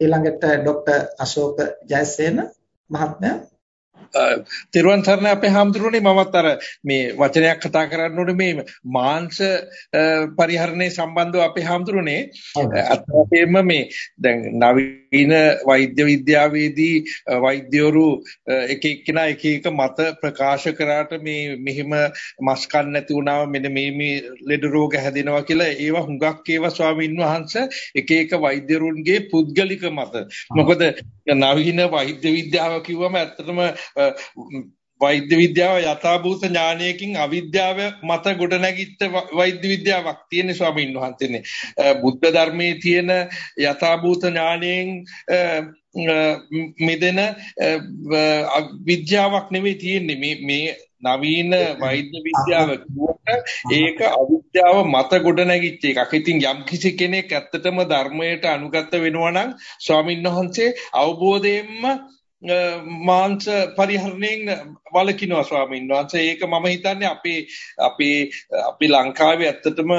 ඊළඟට ડોક્ટર අශෝක ජයසේන මහත්මයා තිරුවන් සරණ අපේ හාමුදුරනේ මමත් අර මේ වචනයක් කතා කරන්න ඕනේ මේ මාංශ පරිහරණය සම්බන්ධව අපේ හාමුදුරනේ අත්‍යවශ්‍යම මේ දැන් නවීන වෛද්‍ය විද්‍යාවේදී වෛද්‍යවරු එක එක්කිනා එක එක මත ප්‍රකාශ කරාට මේ මෙහිම මස් කන්න නැති වුණාම මෙන්න මේ මේ ලෙඩ රෝග හැදෙනවා කියලා ඒවා හුඟක් ඒවා ස්වාමීන් වහන්සේ එක එක වෛද්‍යරුන්ගේ පුද්ගලික මත. මොකද නවීන වෛද්‍ය විද්‍යාව කිව්වම ඇත්තටම වෛද්‍ය විද්‍යාව යථාභූත ඥානයකින් අවිද්‍යාව මත ගොඩනැගිච්ච වෛද්‍ය විද්‍යාවක් තියෙන ස්වාමීන් වහන්සේනේ. බුද්ධ ධර්මයේ තියෙන යථාභූත ඥානයෙන් මෙදෙන විද්‍යාවක් නෙවෙයි තියෙන්නේ මේ මේ නවීන වෛද්‍ය විද්‍යාව කිව්වට ඒක අවිද්‍යාව මත ගොඩනැගිච්ච එකක්. ඉතින් යම් කිසි කෙනෙක් ඇත්තටම ධර්මයට අනුගත වෙනවා නම් ස්වාමින්වහන්සේ අවබෝධයෙන්ම මාංශ පරිහරණයෙන් වලකිනවා ස්වාමීන් වහන්සේ. ඒක මම හිතන්නේ අපේ අපේ අපි ලංකාවේ ඇත්තටම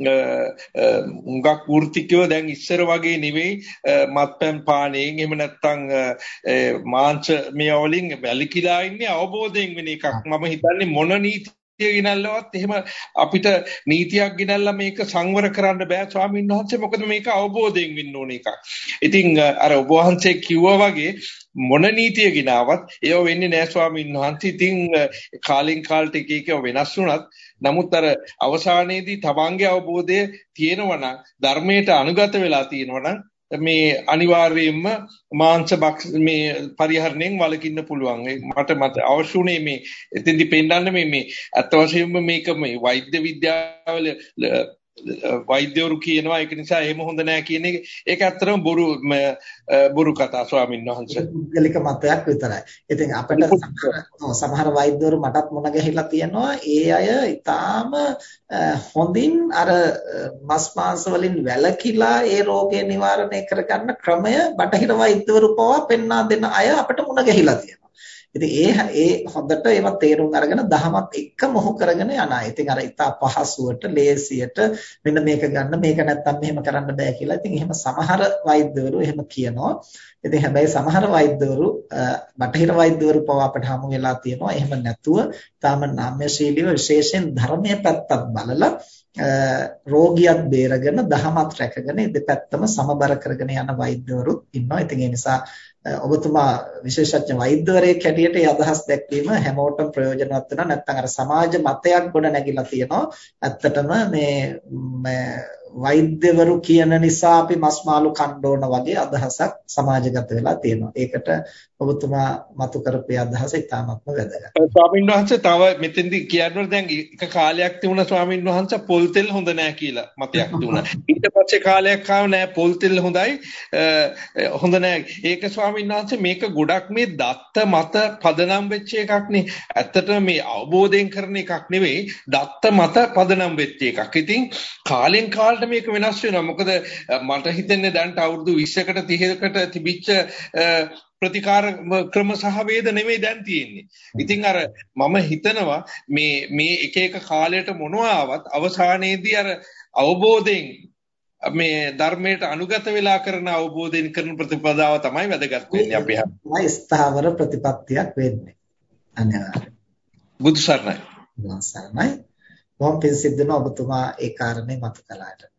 උඟක් වෘත්තිකයෝ දැන් ඉස්සර වගේ නෙවෙයි මත්පැන් පානයෙන් එහෙම නැත්නම් මාංශ මේ වලින් වැලිකිලා ඉන්නේ අවබෝධයෙන් වෙන එකක් මම හිතන්නේ මොන නීති ගෙනල්ලවත් එහෙම අපිට නීතියක් ගෙනල්ලා මේක සංවර කරන්න බෑ ස්වාමීන් වහන්සේ මොකද මේක අවබෝධයෙන් වෙන්න ඕන එකක්. ඉතින් අර ඔබ වහන්සේ කිව්වා වගේ මොන නීතිය ගෙනාවත් ඒව වෙන්නේ නෑ ස්වාමීන් වහන්සේ. ඉතින් කාලෙන් කාලට එක එක වෙනස් වුණත් නමුත් අර අවසානයේදී තමන්ගේ අවබෝධය තියෙනවා නම් ධර්මයට අනුගත වෙලා තියෙනවා නම් මේ අනිවාර්යයෙන්ම මාංශ මේ පරිහරණයෙන් වළකින්න පුළුවන්. මට මත අවශ්‍යුනේ මේ එතෙන්දි පෙන්නන්න මේ මේ අත් වශයෙන්ම මේක මේ වෛද්‍ය විද්‍යාවල වෛද්‍යවරු කියනවා ඒක නිසා එහෙම හොඳ නෑ කියන එක ඒක ඇත්තටම බොරු බොරු කතා ස්වාමීන් වහන්සේ. පුද්ගලික මතයක් විතරයි. ඉතින් අපිට සමහර වෛද්‍යවරු මටත් මුණ ගැහිලා තියෙනවා ඒ අය ඊටාම හොඳින් අර මස් මාංශ වලින් වැළකීලා ඒ රෝගය නිවාරණය කරගන්න ක්‍රමය බටහිර වෛද්‍යවරු පවා පෙන්වා දෙන අය අපිට මුණ ගැහිලා තියෙනවා. ඉතින් ඒ ඒ හොඳට ඒවා තේරුම් අරගෙන දහමත් එක්ක මොහු කරගෙන යන අය. ඉතින් අර ඉතා පහසුවට, ලේසියට මෙන්න මේක ගන්න මේක නැත්තම් මෙහෙම කරන්න බෑ කියලා. ඉතින් එහෙම සමහර වෛද්‍යවරු එහෙම කියනවා. ඉතින් හැබැයි සමහර වෛද්‍යවරු බටහිර වෛද්‍යවරු පවා අපට හමු වෙලා තියෙනවා. එහෙම නැතුව තාම නාම්‍යශීලීව විශේෂයෙන් ධර්මයේ පැත්තත් බලලා රෝගියත් බේරගෙන දහමත් රැකගෙන දෙපැත්තම සමබර කරගෙන යන වෛද්‍යවරුත් ඉන්නවා. ඉතින් ඒ නිසා ඔබතුමා විශේෂඥ වෛද්‍යවරයෙක් හැටියට ඒ අදහස් දැක්වීම හැමෝටම ප්‍රයෝජනවත් වෙනවා නැත්නම් අර සමාජ මතයක් ගොඩ නැගිලා තියෙනවා ඇත්තටම මේ වෛද්‍යවරු කියන නිසා අපි මස් මාළු කන්න ඕන වගේ අදහසක් සමාජගත වෙලා තියෙනවා. ඒකට ඔබතුමා මතු කරපු අදහස ඉතාමත්ම වැදගත්. ස්වාමීන් වහන්සේ තව මෙතෙන්දි කියනවා දැන් එක කාලයක් තිබුණා ස්වාමීන් වහන්සේ පොල් තෙල් හොඳ නෑ කියලා මතයක් තිබුණා. ඊට පස්සේ කාලයක් ආව නෑ පොල් තෙල් හොඳයි හොඳ නෑ. ඒක ස්වාමීන් වහන්සේ මේක ගොඩක් මේ දත්ත මත පදනම් වෙච්ච එකක් නේ. ඇත්තටම මේ අවබෝධයෙන් කරන එකක් නෙවෙයි දත්ත මත පදනම් වෙච්ච එකක්. ඉතින් කාලෙන් කාලට මේක වෙනස් වෙනවා. මොකද මට හිතෙන්නේ දැන්ට අවුරුදු 20කට 30කට තිබිච්ච ප්‍රතිකාර ක්‍රම සහ වේද නෙමෙයි දැන් තියෙන්නේ. ඉතින් අර මම හිතනවා මේ මේ එක එක කාලයට මොනවා ආවත් අවසානයේදී අර අවබෝධයෙන් මේ ධර්මයට අනුගත වෙලා කරන අවබෝධයෙන් කරන ප්‍රතිපදාව තමයි වැදගත් වෙන්නේ අපි හැම. ස්ථාවර ප්‍රතිපත්තියක් වෙන්නේ. අනිවාර්යයෙන්. බුදු සරණයි. සරණයි. බොහොම පිං සිද්ධ වෙන ඔබතුමා ඒ කාරණේ මතු කළාට.